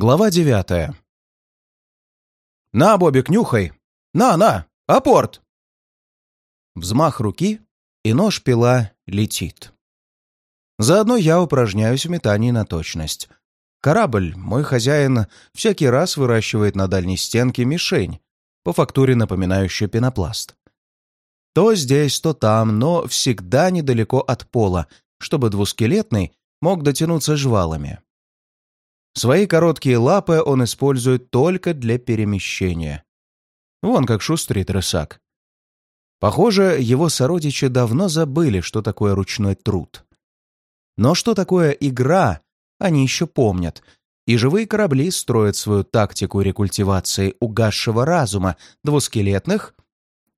Глава девятая. «На, Бобик, нюхай! На, на! Апорт!» Взмах руки, и нож-пила летит. Заодно я упражняюсь в метании на точность. Корабль, мой хозяин, всякий раз выращивает на дальней стенке мишень, по фактуре напоминающую пенопласт. То здесь, то там, но всегда недалеко от пола, чтобы двускелетный мог дотянуться жвалами. Свои короткие лапы он использует только для перемещения. Вон как шустрит рысак. Похоже, его сородичи давно забыли, что такое ручной труд. Но что такое игра, они еще помнят, и живые корабли строят свою тактику рекультивации угасшего разума двускелетных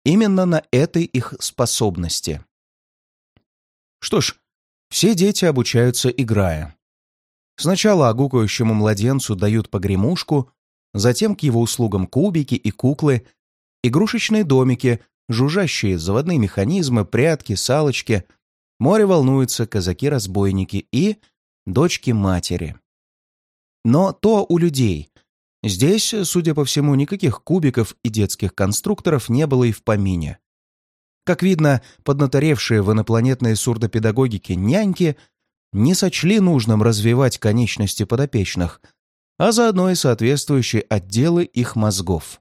именно на этой их способности. Что ж, все дети обучаются играя. Сначала огукающему младенцу дают погремушку, затем к его услугам кубики и куклы, игрушечные домики, жужжащие заводные механизмы, прятки, салочки, море волнуется, казаки-разбойники и дочки-матери. Но то у людей. Здесь, судя по всему, никаких кубиков и детских конструкторов не было и в помине. Как видно, поднаторевшие в инопланетной сурдопедагогике няньки не сочли нужным развивать конечности подопечных, а заодно и соответствующие отделы их мозгов.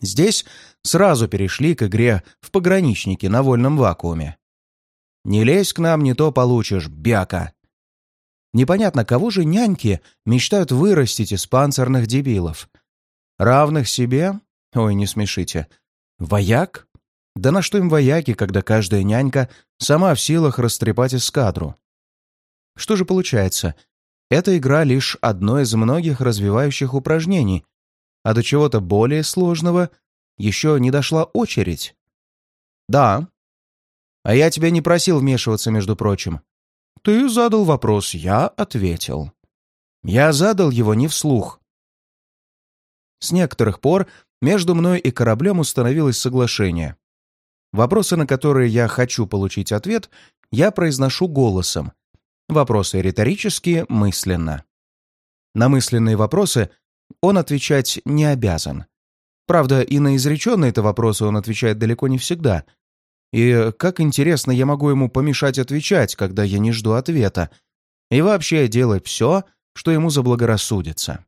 Здесь сразу перешли к игре в пограничники на вольном вакууме. «Не лезь к нам, не то получишь, бяка!» Непонятно, кого же няньки мечтают вырастить из панцирных дебилов. Равных себе? Ой, не смешите. Вояк? Да на что им вояки, когда каждая нянька сама в силах растрепать эскадру? Что же получается? Эта игра лишь одно из многих развивающих упражнений, а до чего-то более сложного еще не дошла очередь. Да. А я тебя не просил вмешиваться, между прочим. Ты задал вопрос, я ответил. Я задал его не вслух. С некоторых пор между мной и кораблем установилось соглашение. Вопросы, на которые я хочу получить ответ, я произношу голосом, Вопросы риторические, мысленно. На мысленные вопросы он отвечать не обязан. Правда, и на изреченные-то вопросы он отвечает далеко не всегда. И как интересно я могу ему помешать отвечать, когда я не жду ответа, и вообще делать все, что ему заблагорассудится.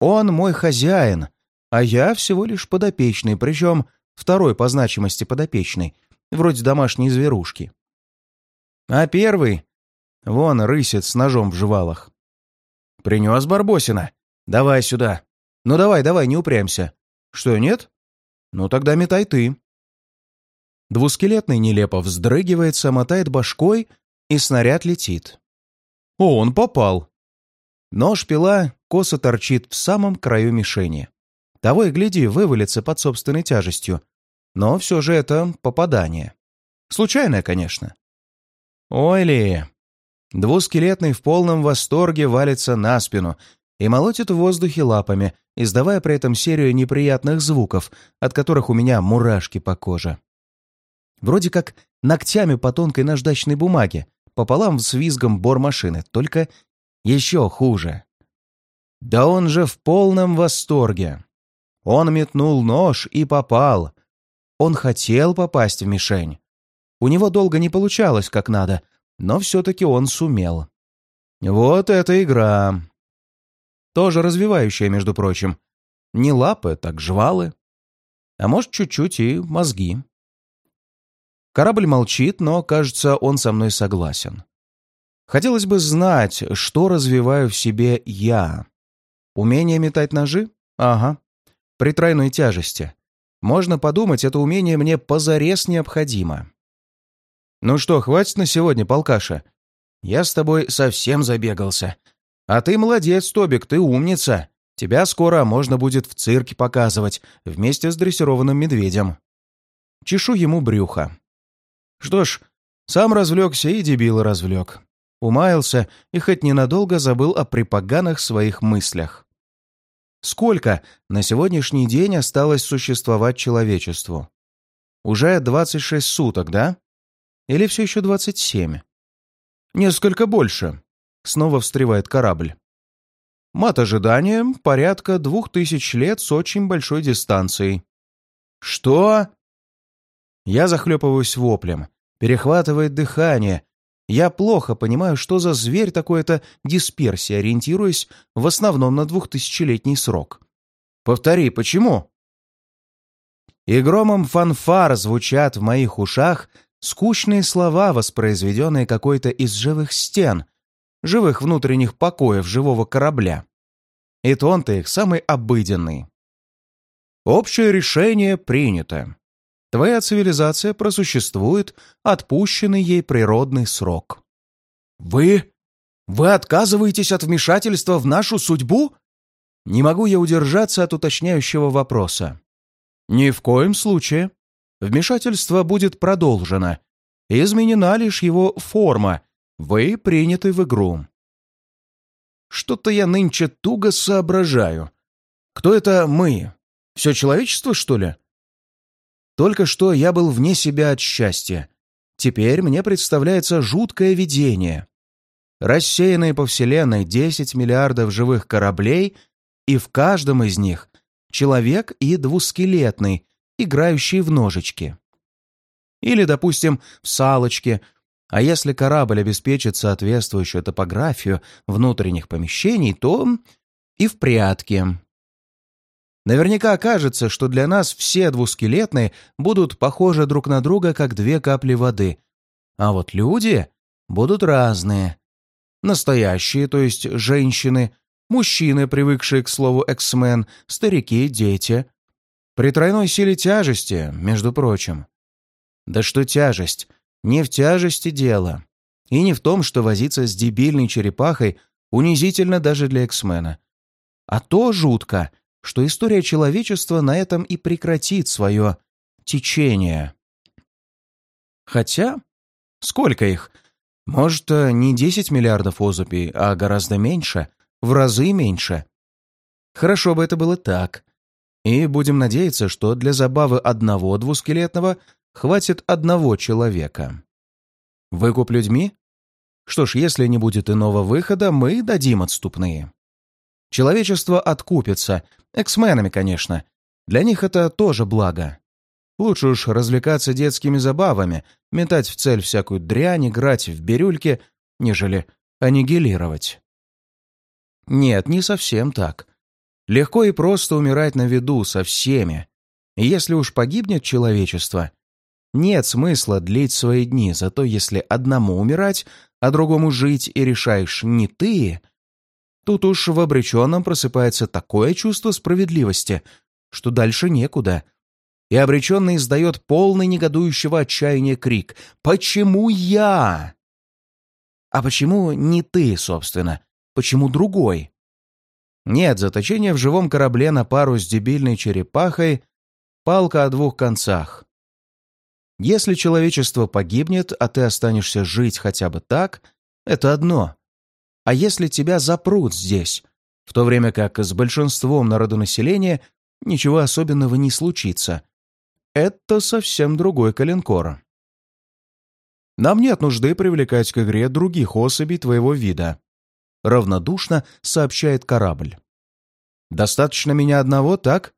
Он мой хозяин, а я всего лишь подопечный, причем второй по значимости подопечный, вроде домашней зверушки. А первый Вон рысит с ножом в жвалах. «Принес Барбосина? Давай сюда. Ну давай, давай, не упрямься. Что, нет? Ну тогда метай ты». Двускелетный нелепо вздрыгивается, мотает башкой, и снаряд летит. О, он попал. Нож-пила косо торчит в самом краю мишени. Того и гляди, вывалится под собственной тяжестью. Но все же это попадание. Случайное, конечно. Ой ли, Двускелетный в полном восторге валится на спину и молотит в воздухе лапами, издавая при этом серию неприятных звуков, от которых у меня мурашки по коже. Вроде как ногтями по тонкой наждачной бумаге, пополам с визгом бормашины, только еще хуже. Да он же в полном восторге. Он метнул нож и попал. Он хотел попасть в мишень. У него долго не получалось как надо — но все-таки он сумел. Вот эта игра. Тоже развивающая, между прочим. Не лапы, так жвалы. А может, чуть-чуть и мозги. Корабль молчит, но, кажется, он со мной согласен. Хотелось бы знать, что развиваю в себе я. Умение метать ножи? Ага. При тройной тяжести. Можно подумать, это умение мне позарез необходимо. «Ну что, хватит на сегодня, полкаша? Я с тобой совсем забегался. А ты молодец, Тобик, ты умница. Тебя скоро можно будет в цирке показывать вместе с дрессированным медведем». Чешу ему брюхо. Что ж, сам развлекся и дебила развлек. Умаялся и хоть ненадолго забыл о припоганах своих мыслях. Сколько на сегодняшний день осталось существовать человечеству? Уже 26 суток, да? Или все еще двадцать семь? Несколько больше. Снова встревает корабль. Мат ожидания — порядка двух тысяч лет с очень большой дистанцией. «Что?» Я захлепываюсь воплем, перехватывает дыхание. Я плохо понимаю, что за зверь такой-то дисперсия, ориентируясь в основном на двухтысячелетний срок. «Повтори, почему?» И громом фанфар звучат в моих ушах скучные слова, воспроизведенные какой-то из живых стен, живых внутренних покоев живого корабля. И тон-то их самый обыденный. Общее решение принято. Твоя цивилизация просуществует отпущенный ей природный срок. Вы? Вы отказываетесь от вмешательства в нашу судьбу? Не могу я удержаться от уточняющего вопроса. Ни в коем случае. Вмешательство будет продолжено. Изменена лишь его форма. Вы приняты в игру. Что-то я нынче туго соображаю. Кто это мы? Все человечество, что ли? Только что я был вне себя от счастья. Теперь мне представляется жуткое видение. Рассеянные по Вселенной 10 миллиардов живых кораблей, и в каждом из них человек и двускелетный, играющий в ножички. Или, допустим, в салочке, а если корабль обеспечит соответствующую топографию внутренних помещений, то и в прятки. Наверняка окажется, что для нас все двускелетные будут похожи друг на друга, как две капли воды. А вот люди будут разные. Настоящие, то есть женщины, мужчины, привыкшие к слову «эксмен», старики, дети. При тройной силе тяжести, между прочим. Да что тяжесть? Не в тяжести дело. И не в том, что возиться с дебильной черепахой унизительно даже для эксмена. А то жутко, что история человечества на этом и прекратит свое течение. Хотя, сколько их? Может, не 10 миллиардов особей, а гораздо меньше — в разы меньше. Хорошо бы это было так. И будем надеяться, что для забавы одного двускелетного хватит одного человека. Выкуп людьми? Что ж, если не будет иного выхода, мы дадим отступные. Человечество откупится, эксменами, конечно. Для них это тоже благо. Лучше уж развлекаться детскими забавами, метать в цель всякую дрянь, играть в бирюльки, нежели аннигилировать. Нет, не совсем так. Легко и просто умирать на виду со всеми. И если уж погибнет человечество, нет смысла длить свои дни, зато если одному умирать, а другому жить и решаешь не ты, тут уж в обреченном просыпается такое чувство справедливости, что дальше некуда. И обреченный издает полный негодующего отчаяния крик «Почему я?» А почему не ты, собственно? Почему другой? Нет, заточение в живом корабле на пару с дебильной черепахой — палка о двух концах. Если человечество погибнет, а ты останешься жить хотя бы так, это одно. А если тебя запрут здесь, в то время как с большинством народонаселения ничего особенного не случится, это совсем другой калинкор. Нам нет нужды привлекать к игре других особей твоего вида равнодушно сообщает корабль. «Достаточно меня одного, так?»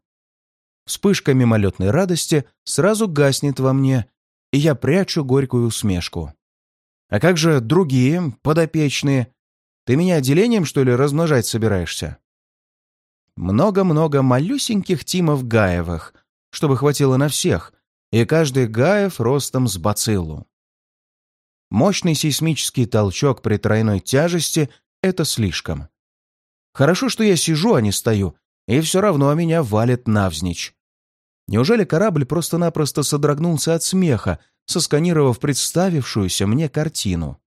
Вспышка мимолетной радости сразу гаснет во мне, и я прячу горькую усмешку. «А как же другие, подопечные? Ты меня отделением, что ли, размножать собираешься?» Много-много малюсеньких Тимов Гаевых, чтобы хватило на всех, и каждый Гаев ростом с бациллу. Мощный сейсмический толчок при тройной тяжести это слишком. Хорошо, что я сижу, а не стою, и все равно меня валит навзничь. Неужели корабль просто-напросто содрогнулся от смеха, сосканировав представившуюся мне картину?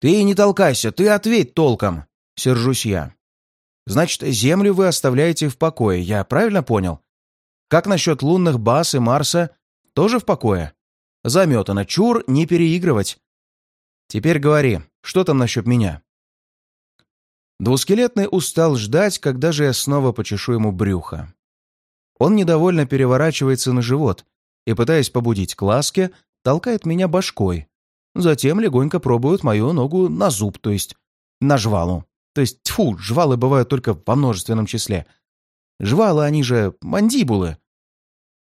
«Ты не толкайся, ты ответь толком!» — сержусь я. «Значит, Землю вы оставляете в покое, я правильно понял? Как насчет лунных баз и Марса? Тоже в покое? Заметано, чур, не переигрывать. Теперь говори, что там насчет меня?» Двускелетный устал ждать, когда же я снова почешу ему брюхо. Он недовольно переворачивается на живот и, пытаясь побудить к ласке, толкает меня башкой. Затем легонько пробует мою ногу на зуб, то есть на жвалу. То есть, тьфу, жвалы бывают только во множественном числе. Жвалы, они же мандибулы.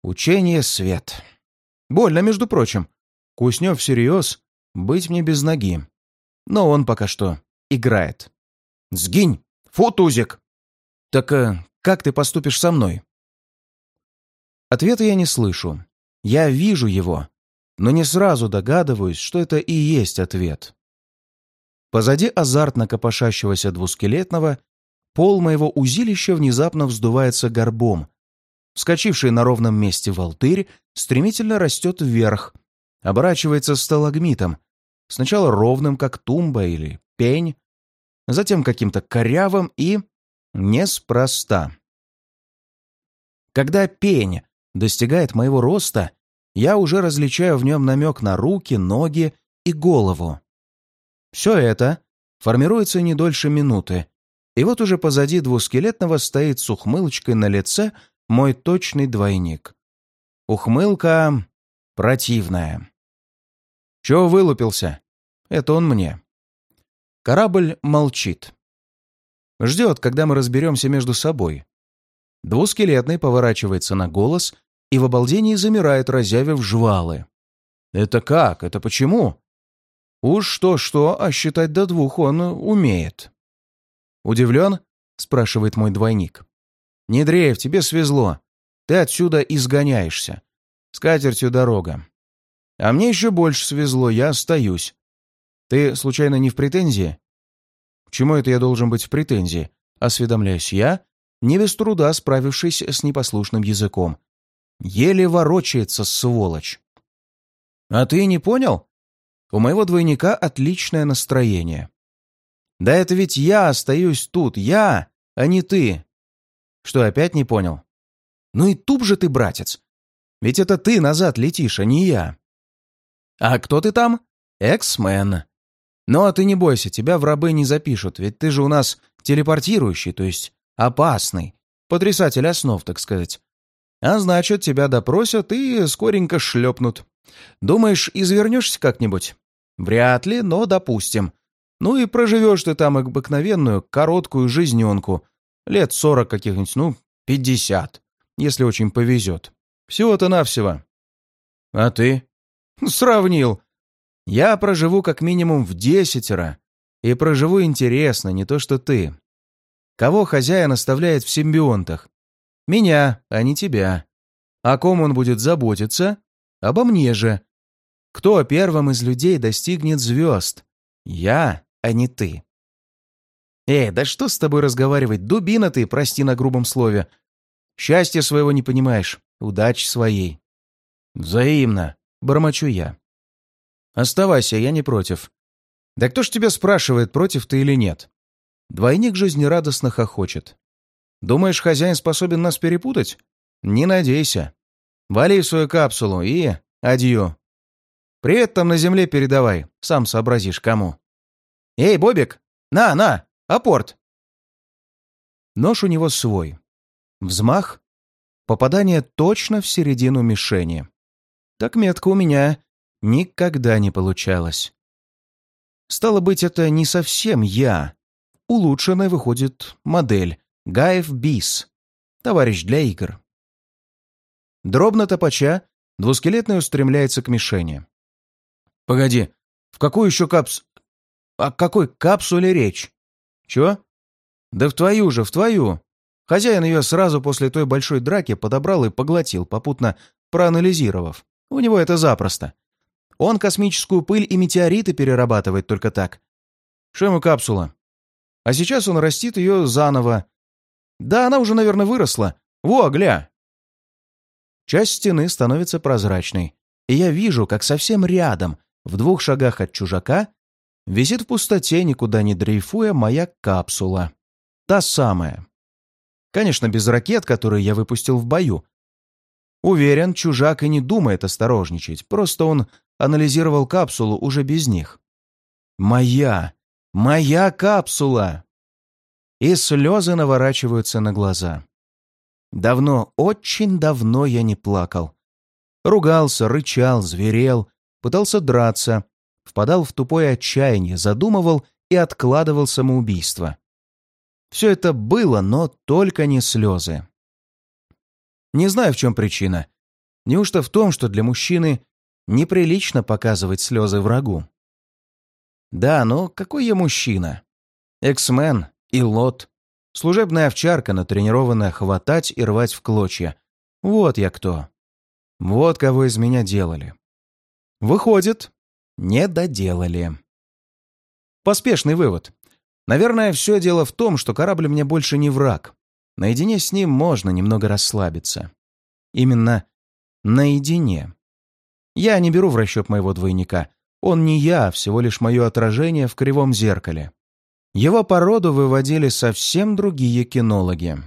Учение свет. Больно, между прочим. Куснев всерьез, быть мне без ноги. Но он пока что играет. «Сгинь! Фу, Тузик!» «Так э, как ты поступишь со мной?» Ответа я не слышу. Я вижу его, но не сразу догадываюсь, что это и есть ответ. Позади азартно копошащегося двускелетного пол моего узилища внезапно вздувается горбом. Вскочивший на ровном месте волтырь стремительно растет вверх, оборачивается сталагмитом, сначала ровным, как тумба или пень, затем каким-то корявым и неспроста. Когда пень достигает моего роста, я уже различаю в нем намек на руки, ноги и голову. Все это формируется не дольше минуты, и вот уже позади двускелетного стоит с ухмылочкой на лице мой точный двойник. Ухмылка противная. Чего вылупился? Это он мне. Корабль молчит. Ждет, когда мы разберемся между собой. Двускелетный поворачивается на голос и в обалдении замирает, разявив жвалы. «Это как? Это почему?» «Уж что-что, а считать до двух он умеет». «Удивлен?» — спрашивает мой двойник. «Не дрейф, тебе свезло. Ты отсюда изгоняешься. С катертью дорога. А мне еще больше свезло, я остаюсь. Ты, случайно, не в претензии?» «К чему это я должен быть в претензии?» — осведомляюсь я, не без труда справившись с непослушным языком. Еле ворочается, сволочь. «А ты не понял? У моего двойника отличное настроение. Да это ведь я остаюсь тут, я, а не ты. Что, опять не понял? Ну и туп же ты, братец. Ведь это ты назад летишь, а не я. А кто ты там? Эксмен. Ну а ты не бойся, тебя в рабы не запишут, ведь ты же у нас телепортирующий, то есть опасный. Потрясатель основ, так сказать. А значит, тебя допросят и скоренько шлепнут. Думаешь, извернешься как-нибудь? Вряд ли, но допустим. Ну и проживешь ты там обыкновенную, короткую жизненку. Лет сорок каких-нибудь, ну, пятьдесят, если очень повезет. Всего-то навсего. А ты? Сравнил. Я проживу как минимум в десятеро. И проживу интересно, не то что ты. Кого хозяин оставляет в симбионтах? Меня, а не тебя. О ком он будет заботиться? Обо мне же. Кто первым из людей достигнет звезд? Я, а не ты. Эй, да что с тобой разговаривать? Дубина ты, прости на грубом слове. Счастья своего не понимаешь, удачи своей. Взаимно, бормочу я. Оставайся, я не против. Да кто ж тебя спрашивает, против ты или нет? Двойник жизнерадостно хохочет. Думаешь, хозяин способен нас перепутать? Не надейся. Вали в свою капсулу и адью. Привет там на земле передавай, сам сообразишь кому. Эй, Бобик, на, на, апорт. Нож у него свой. Взмах. Попадание точно в середину мишени. Так метко у меня никогда не получалось. Стало быть, это не совсем я. Улучшенная выходит модель, Гаев Бис, товарищ для игр. Дробно топача, двускелетный устремляется к мишени. «Погоди, в какую еще капс... О какой капсуле речь? Чего? Да в твою же, в твою. Хозяин ее сразу после той большой драки подобрал и поглотил, попутно проанализировав. У него это запросто. Он космическую пыль и метеориты перерабатывает только так. Ему капсула? А сейчас он растит ее заново, да, она уже, наверное, выросла. Во, гля!» Часть стены становится прозрачной, и я вижу, как совсем рядом, в двух шагах от чужака, висит в пустоте, никуда не дрейфуя, моя капсула. Та самая. Конечно, без ракет, которые я выпустил в бою. Уверен, чужак и не думает осторожничать, просто он анализировал капсулу уже без них. «Моя! Моя капсула!» и слезы наворачиваются на глаза. Давно, очень давно я не плакал. Ругался, рычал, зверел, пытался драться, впадал в тупое отчаяние, задумывал и откладывал самоубийство. Все это было, но только не слезы. Не знаю, в чем причина. Неужто в том, что для мужчины неприлично показывать слезы врагу? Да, но какой я мужчина? Эксмен и лот. Служебная овчарка, натренированная хватать и рвать в клочья. Вот я кто. Вот кого из меня делали. Выходит, не доделали. Поспешный вывод. Наверное, все дело в том, что корабль мне больше не враг. Наедине с ним можно немного расслабиться. Именно наедине. Я не беру в расчет моего двойника. Он не я, всего лишь мое отражение в кривом зеркале. Его породу выводили совсем другие кинологи.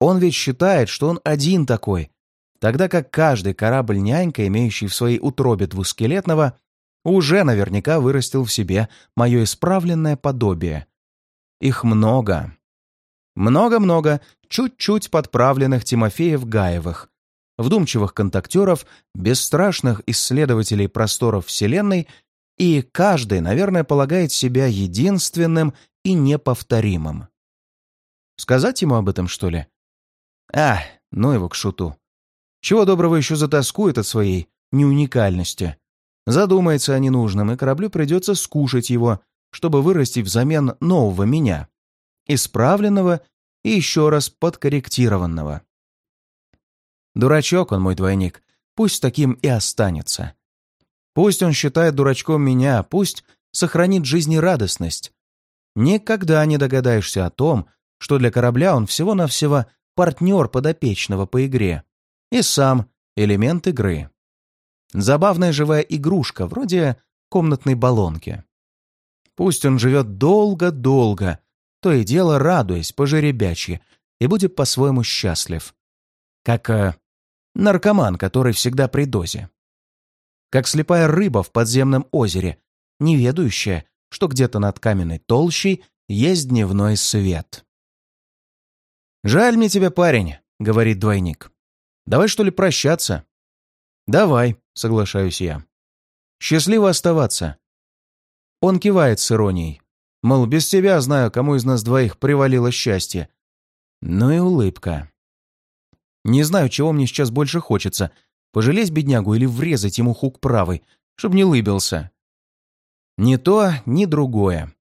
Он ведь считает, что он один такой, тогда как каждый корабль-нянька, имеющий в своей утробе двускелетного, уже наверняка вырастил в себе мое исправленное подобие. Их много. Много-много чуть-чуть подправленных Тимофеев-Гаевых, вдумчивых контактеров, бесстрашных исследователей просторов Вселенной, и каждый, наверное, полагает себя единственным и неповторимым. Сказать ему об этом, что ли? А, ну его к шуту. Чего доброго еще затаскует от своей неуникальности. Задумается о ненужном, и кораблю придется скушать его, чтобы вырасти взамен нового меня, исправленного и еще раз подкорректированного. Дурачок он, мой двойник, пусть таким и останется. Пусть он считает дурачком меня, пусть сохранит жизнерадостность. Никогда не догадаешься о том, что для корабля он всего-навсего партнер подопечного по игре и сам элемент игры. Забавная живая игрушка, вроде комнатной баллонки. Пусть он живет долго-долго, то и дело радуясь по-жеребячьи, и будет по-своему счастлив. Как э, наркоман, который всегда при дозе. Как слепая рыба в подземном озере, не ведающая, что где-то над каменной толщей есть дневной свет. «Жаль мне тебя, парень», — говорит двойник. «Давай, что ли, прощаться?» «Давай», — соглашаюсь я. «Счастливо оставаться». Он кивает с иронией. Мол, без тебя знаю, кому из нас двоих привалило счастье. Ну и улыбка. Не знаю, чего мне сейчас больше хочется. Пожалеть беднягу или врезать ему хук правый, чтобы не лыбился. Ни то, ни другое.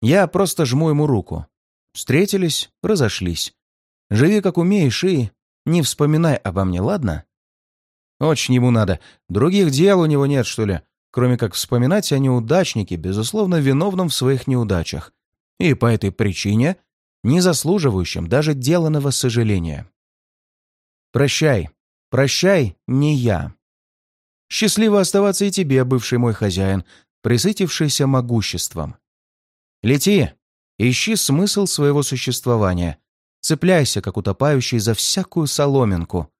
Я просто жму ему руку. Встретились, разошлись. Живи как умеешь и не вспоминай обо мне, ладно? Очень ему надо. Других дел у него нет, что ли, кроме как вспоминать о неудачнике, безусловно, виновном в своих неудачах. И по этой причине не заслуживающем даже деланного сожаления. Прощай, прощай, не я. Счастливо оставаться и тебе, бывший мой хозяин, присытившийся могуществом. Лети, ищи смысл своего существования, цепляйся, как утопающий, за всякую соломинку.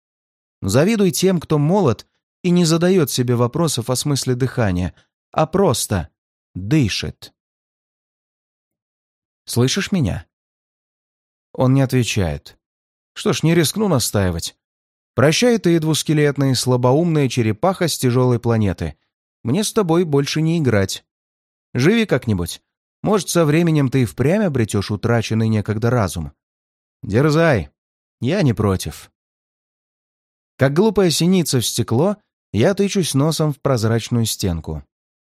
Завидуй тем, кто молод и не задает себе вопросов о смысле дыхания, а просто дышит. «Слышишь меня?» Он не отвечает. Что ж, не рискну настаивать. Прощай ты, двускелетная, слабоумная черепаха с тяжелой планеты. Мне с тобой больше не играть. Живи как-нибудь. Может, со временем ты и впрямь обретешь утраченный некогда разум. Дерзай. Я не против. Как глупая синица в стекло, я тычусь носом в прозрачную стенку.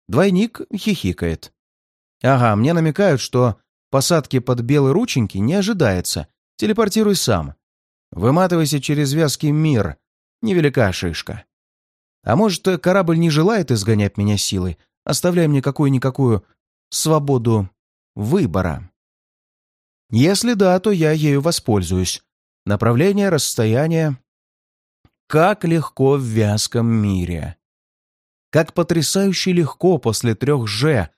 Двойник хихикает. Ага, мне намекают, что посадки под белые рученьки не ожидается. Телепортируй сам. Выматывайся через вязкий мир. Невелика шишка. А может, корабль не желает изгонять меня силой, оставляя мне какую-никакую свободу выбора? Если да, то я ею воспользуюсь. Направление, расстояние. Как легко в вязком мире. Как потрясающе легко после трех «Ж»,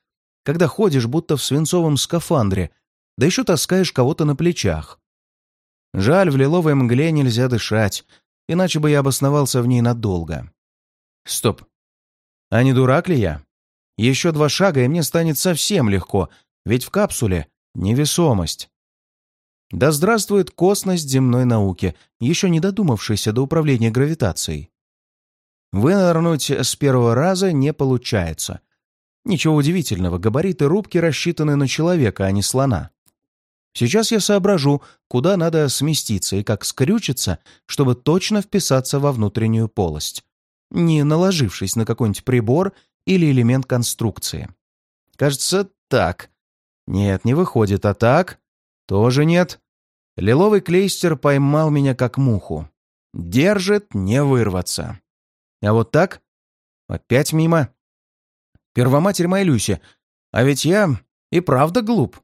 когда ходишь будто в свинцовом скафандре, да еще таскаешь кого-то на плечах. Жаль, в лиловой мгле нельзя дышать, иначе бы я обосновался в ней надолго. Стоп. А не дурак ли я? Еще два шага, и мне станет совсем легко, ведь в капсуле невесомость. Да здравствует косность земной науки, еще не додумавшейся до управления гравитацией. Вынырнуть с первого раза не получается. Ничего удивительного, габариты рубки рассчитаны на человека, а не слона. Сейчас я соображу, куда надо сместиться и как скрючиться, чтобы точно вписаться во внутреннюю полость, не наложившись на какой-нибудь прибор или элемент конструкции. Кажется, так. Нет, не выходит, а так? Тоже нет. Лиловый клейстер поймал меня как муху. Держит, не вырваться. А вот так? Опять мимо. Первоматерь моя Люся, а ведь я и правда глуп.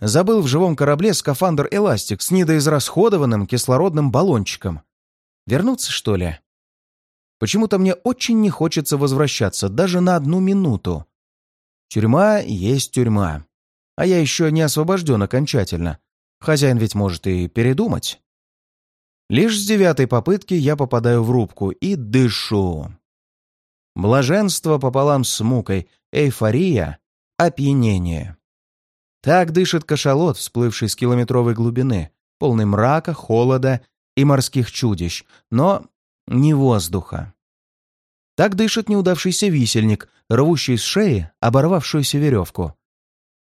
Забыл в живом корабле скафандр «Эластик» с недоизрасходованным кислородным баллончиком. Вернуться, что ли? Почему-то мне очень не хочется возвращаться, даже на одну минуту. Тюрьма есть тюрьма. А я еще не освобожден окончательно. Хозяин ведь может и передумать. Лишь с девятой попытки я попадаю в рубку и дышу. Блаженство пополам с мукой, эйфория, опьянение. Так дышит кашалот, всплывший с километровой глубины, полный мрака, холода и морских чудищ, но не воздуха. Так дышит неудавшийся висельник, рвущий с шеи оборвавшуюся веревку.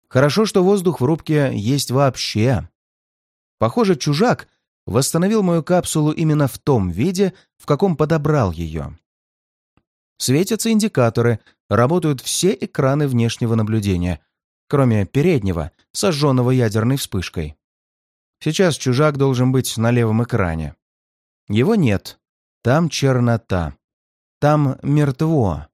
Хорошо, что воздух в рубке есть вообще. Похоже, чужак восстановил мою капсулу именно в том виде, в каком подобрал ее. Светятся индикаторы, работают все экраны внешнего наблюдения — кроме переднего, сожженного ядерной вспышкой. Сейчас чужак должен быть на левом экране. Его нет. Там чернота. Там мертво.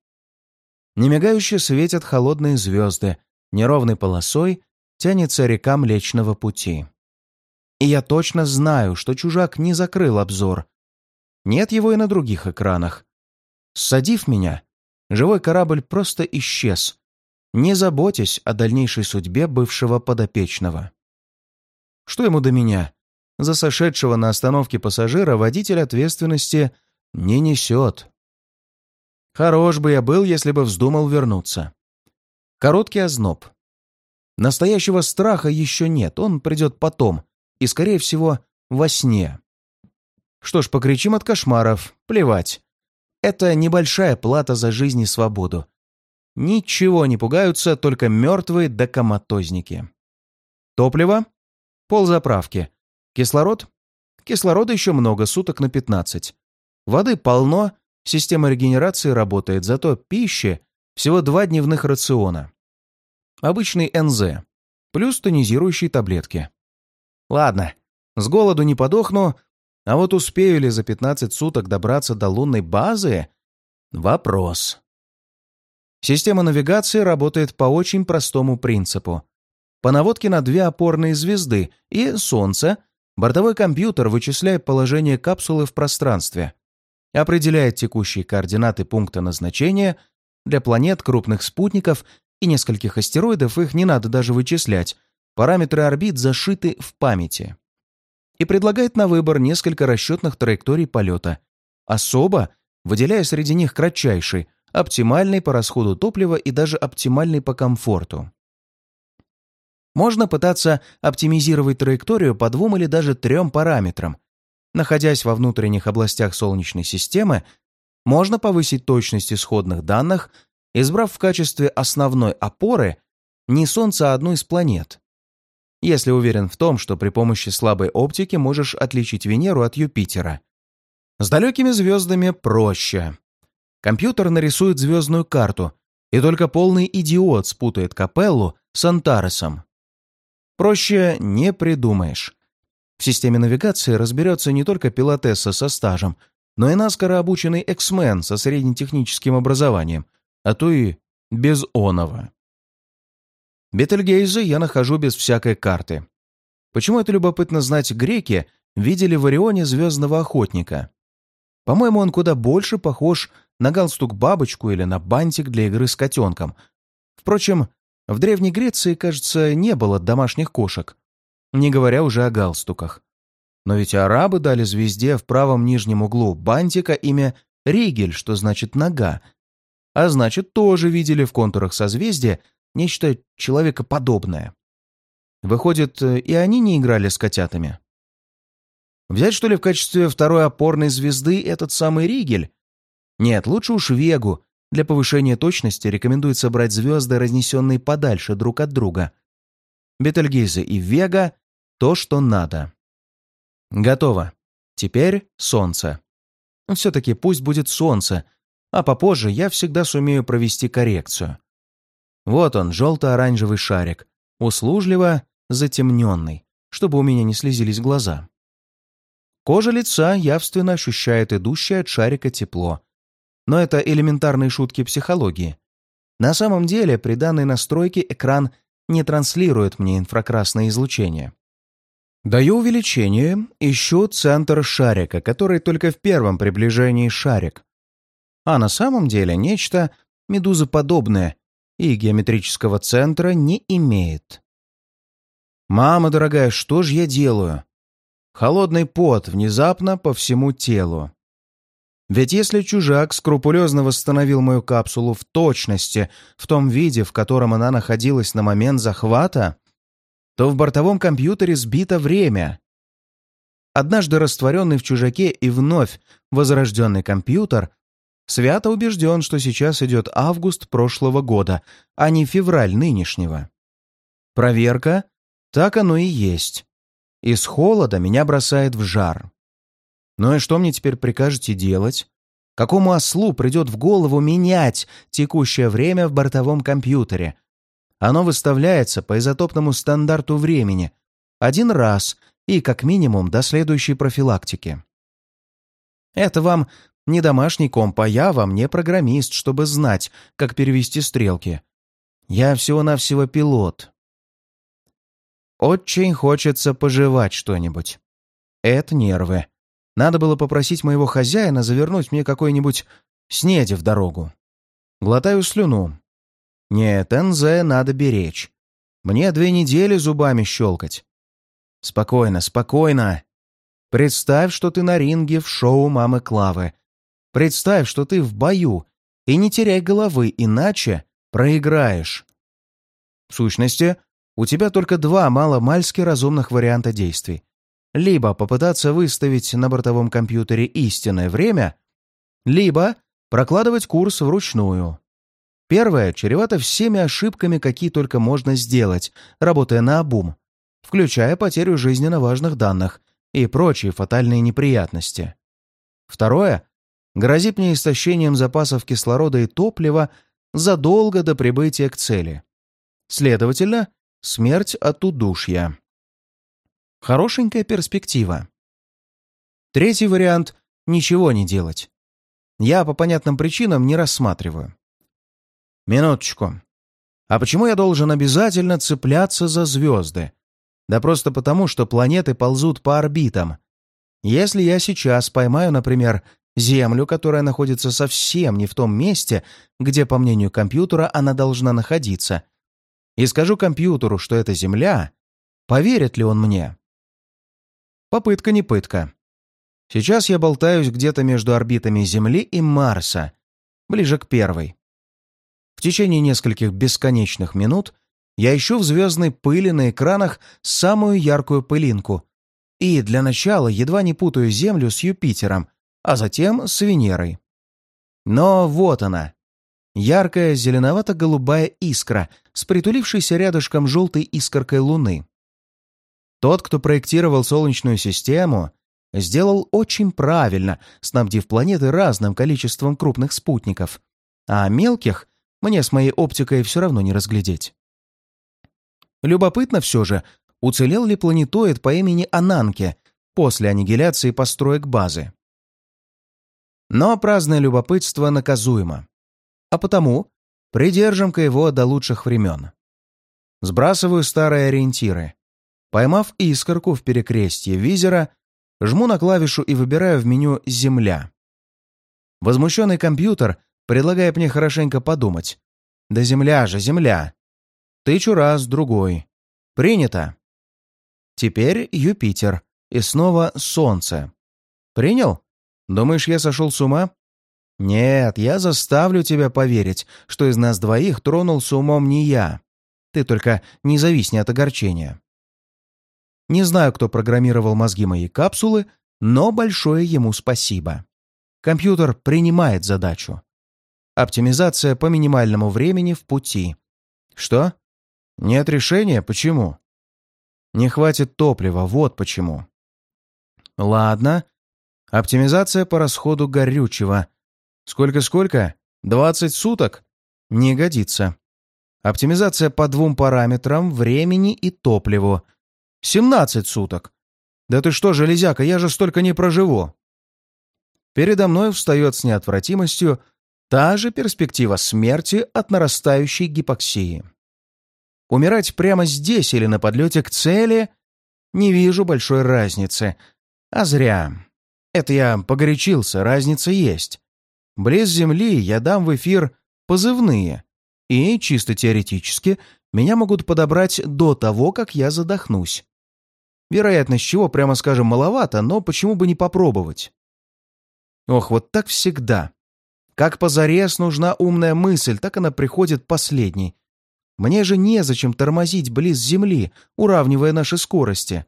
Немигающе светят холодные звезды, неровной полосой тянется река Млечного Пути. И я точно знаю, что чужак не закрыл обзор. Нет его и на других экранах. Ссадив меня, живой корабль просто исчез, не заботясь о дальнейшей судьбе бывшего подопечного. Что ему до меня? За сошедшего на остановке пассажира водитель ответственности не несет. Хорош бы я был, если бы вздумал вернуться. Короткий озноб. Настоящего страха еще нет, он придет потом, и, скорее всего, во сне. Что ж, покричим от кошмаров, плевать. Это небольшая плата за жизнь и свободу, Ничего не пугаются только мертвые докоматозники. Топливо? Ползаправки. Кислород? Кислорода еще много, суток на 15. Воды полно, система регенерации работает, зато пищи всего два дневных рациона. Обычный НЗ, плюс тонизирующие таблетки. Ладно, с голоду не подохну, а вот успею ли за 15 суток добраться до лунной базы? Вопрос. Система навигации работает по очень простому принципу. По наводке на две опорные звезды и Солнце бортовой компьютер вычисляет положение капсулы в пространстве, определяет текущие координаты пункта назначения для планет, крупных спутников и нескольких астероидов их не надо даже вычислять, параметры орбит зашиты в памяти. И предлагает на выбор несколько расчетных траекторий полета, особо выделяя среди них кратчайший, оптимальный по расходу топлива и даже оптимальный по комфорту. Можно пытаться оптимизировать траекторию по двум или даже трем параметрам. Находясь во внутренних областях Солнечной системы, можно повысить точность исходных данных, избрав в качестве основной опоры не Солнце, а одну из планет. Если уверен в том, что при помощи слабой оптики можешь отличить Венеру от Юпитера. С далекими звездами проще. Компьютер нарисует звездную карту, и только полный идиот спутает капеллу с Антаресом. Проще не придумаешь. В системе навигации разберется не только пилотесса со стажем, но и наскоро обученный эксмен со среднетехническим образованием, а то и без оного. Бетельгейзе я нахожу без всякой карты. Почему это любопытно знать греки видели в Орионе звездного охотника? По-моему, он куда больше похож на галстук-бабочку или на бантик для игры с котенком. Впрочем, в Древней Греции, кажется, не было домашних кошек, не говоря уже о галстуках. Но ведь арабы дали звезде в правом нижнем углу бантика имя Ригель, что значит «нога», а значит, тоже видели в контурах созвездия нечто человекоподобное. Выходит, и они не играли с котятами. Взять, что ли, в качестве второй опорной звезды этот самый Ригель? Нет, лучше уж Вегу. Для повышения точности рекомендуется брать звезды, разнесенные подальше друг от друга. Бетельгейзе и Вега то, что надо. Готово. Теперь солнце. Все-таки пусть будет солнце, а попозже я всегда сумею провести коррекцию. Вот он, желто-оранжевый шарик, услужливо затемненный, чтобы у меня не слезились глаза. Кожа лица явственно ощущает идущее от шарика тепло. Но это элементарные шутки психологии. На самом деле, при данной настройке экран не транслирует мне инфракрасное излучение. Даю увеличение, ищу центр шарика, который только в первом приближении шарик. А на самом деле нечто медузоподобное и геометрического центра не имеет. «Мама дорогая, что же я делаю?» Холодный пот внезапно по всему телу. Ведь если чужак скрупулезно восстановил мою капсулу в точности, в том виде, в котором она находилась на момент захвата, то в бортовом компьютере сбито время. Однажды растворенный в чужаке и вновь возрожденный компьютер свято убежден, что сейчас идет август прошлого года, а не февраль нынешнего. Проверка? Так оно и есть. Из холода меня бросает в жар. Ну и что мне теперь прикажете делать? Какому ослу придет в голову менять текущее время в бортовом компьютере, оно выставляется по изотопному стандарту времени один раз и как минимум до следующей профилактики. Это вам не домашний комп, а я вам не программист, чтобы знать, как перевести стрелки. Я всего-навсего пилот. Очень хочется пожевать что-нибудь. Это нервы. Надо было попросить моего хозяина завернуть мне какой-нибудь снеди в дорогу. Глотаю слюну. Нет, НЗ надо беречь. Мне две недели зубами щелкать. Спокойно, спокойно. Представь, что ты на ринге в шоу мамы Клавы. Представь, что ты в бою. И не теряй головы, иначе проиграешь. В сущности, у тебя только два мало-мальски разумных варианта действий. Либо попытаться выставить на бортовом компьютере истинное время, либо прокладывать курс вручную. Первое чревато всеми ошибками, какие только можно сделать, работая на обум, включая потерю жизненно важных данных и прочие фатальные неприятности. Второе грозит мне истощением запасов кислорода и топлива задолго до прибытия к цели. Следовательно, смерть от удушья. Хорошенькая перспектива. Третий вариант — ничего не делать. Я по понятным причинам не рассматриваю. Минуточку. А почему я должен обязательно цепляться за звезды? Да просто потому, что планеты ползут по орбитам. Если я сейчас поймаю, например, Землю, которая находится совсем не в том месте, где, по мнению компьютера, она должна находиться, и скажу компьютеру, что это Земля, поверит ли он мне? Попытка не пытка. Сейчас я болтаюсь где-то между орбитами Земли и Марса, ближе к первой. В течение нескольких бесконечных минут я ищу в звездной пыли на экранах самую яркую пылинку и для начала едва не путаю Землю с Юпитером, а затем с Венерой. Но вот она. Яркая зеленовато-голубая искра с притулившейся рядышком желтой искоркой Луны. Тот, кто проектировал Солнечную систему, сделал очень правильно, снабдив планеты разным количеством крупных спутников, а мелких мне с моей оптикой все равно не разглядеть. Любопытно все же, уцелел ли планетоид по имени Ананке после аннигиляции построек базы. Но праздное любопытство наказуемо. А потому придержим-ка его до лучших времен. Сбрасываю старые ориентиры. Поймав искорку в перекрестье визера, жму на клавишу и выбираю в меню «Земля». Возмущенный компьютер предлагая мне хорошенько подумать. «Да земля же, земля!» Тычу раз, другой. Принято. Теперь Юпитер. И снова Солнце. Принял? Думаешь, я сошел с ума? Нет, я заставлю тебя поверить, что из нас двоих тронулся умом не я. Ты только не зависни от огорчения. Не знаю, кто программировал мозги моей капсулы, но большое ему спасибо. Компьютер принимает задачу. Оптимизация по минимальному времени в пути. Что? Нет решения? Почему? Не хватит топлива, вот почему. Ладно. Оптимизация по расходу горючего. Сколько-сколько? 20 суток? Не годится. Оптимизация по двум параметрам – времени и топливу. 17 суток. Да ты что, железяка, я же столько не проживу. Передо мной встает с неотвратимостью та же перспектива смерти от нарастающей гипоксии. Умирать прямо здесь или на подлете к цели не вижу большой разницы. А зря. Это я погорячился, разница есть. Близ Земли я дам в эфир позывные, и, чисто теоретически, меня могут подобрать до того, как я задохнусь. Вероятность чего, прямо скажем, маловато, но почему бы не попробовать? Ох, вот так всегда. Как позарез нужна умная мысль, так она приходит последней. Мне же незачем тормозить близ Земли, уравнивая наши скорости.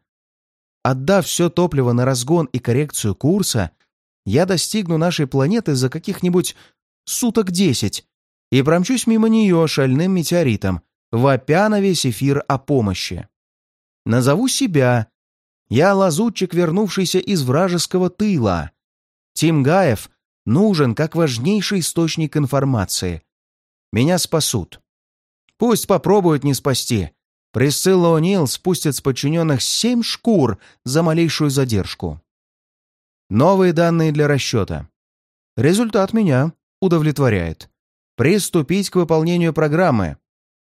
Отдав все топливо на разгон и коррекцию курса, я достигну нашей планеты за каких-нибудь суток десять и промчусь мимо нее шальным метеоритом, вопя на весь эфир о помощи. Назову себя. Я лазутчик, вернувшийся из вражеского тыла. Тим Гаев нужен как важнейший источник информации. Меня спасут. Пусть попробуют не спасти. Присцилла О'Нил спустит с подчиненных семь шкур за малейшую задержку. Новые данные для расчета. Результат меня удовлетворяет. Приступить к выполнению программы.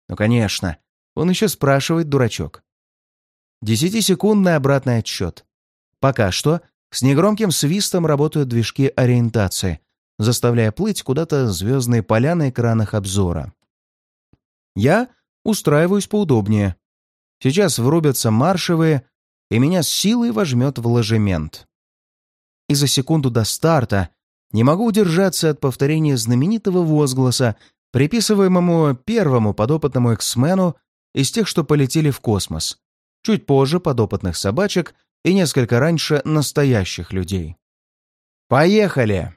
Ну, конечно. Он еще спрашивает, дурачок. Десятисекундный обратный отсчет. Пока что с негромким свистом работают движки ориентации, заставляя плыть куда-то звездные поля на экранах обзора. Я устраиваюсь поудобнее. Сейчас врубятся маршевые, и меня с силой вожмет в ложемент. И за секунду до старта не могу удержаться от повторения знаменитого возгласа, приписываемому первому подопытному эксмену из тех, что полетели в космос. Чуть позже подопытных собачек и несколько раньше настоящих людей. «Поехали!»